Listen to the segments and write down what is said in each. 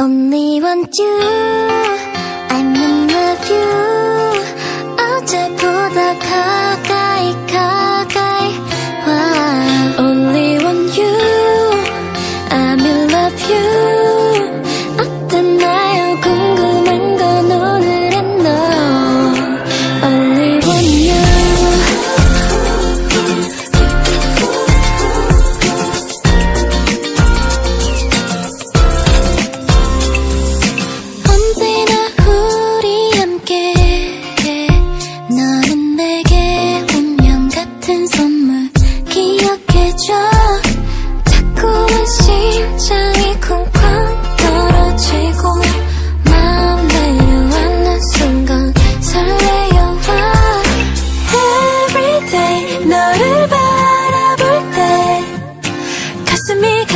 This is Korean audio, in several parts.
Only want you.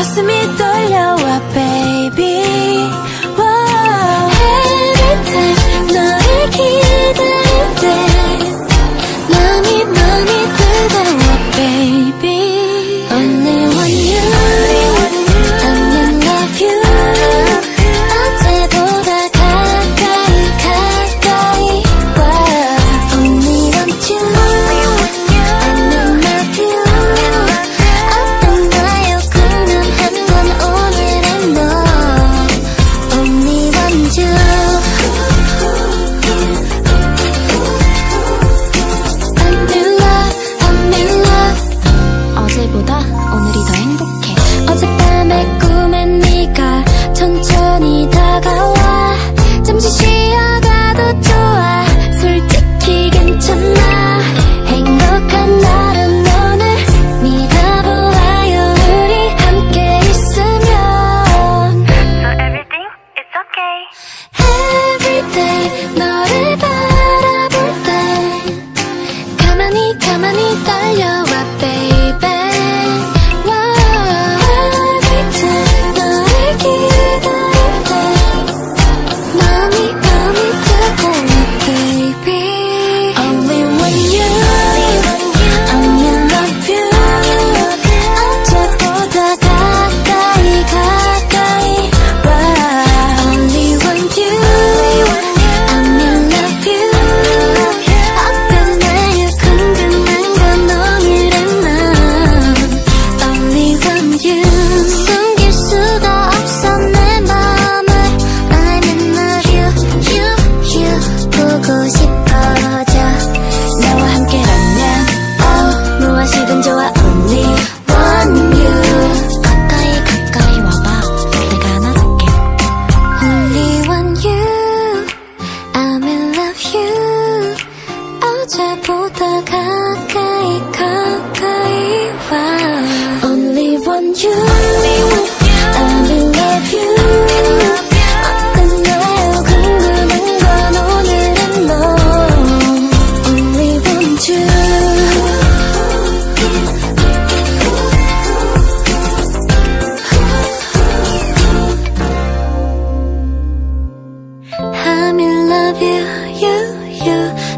Você me tolhou a pé. 혼자보다 가까이 가까이 와. Only one you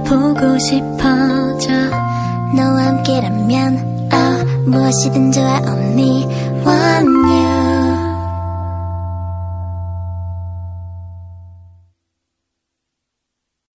보고 싶어져. 너와 함께라면 oh, 무엇이든 좋아 언니. One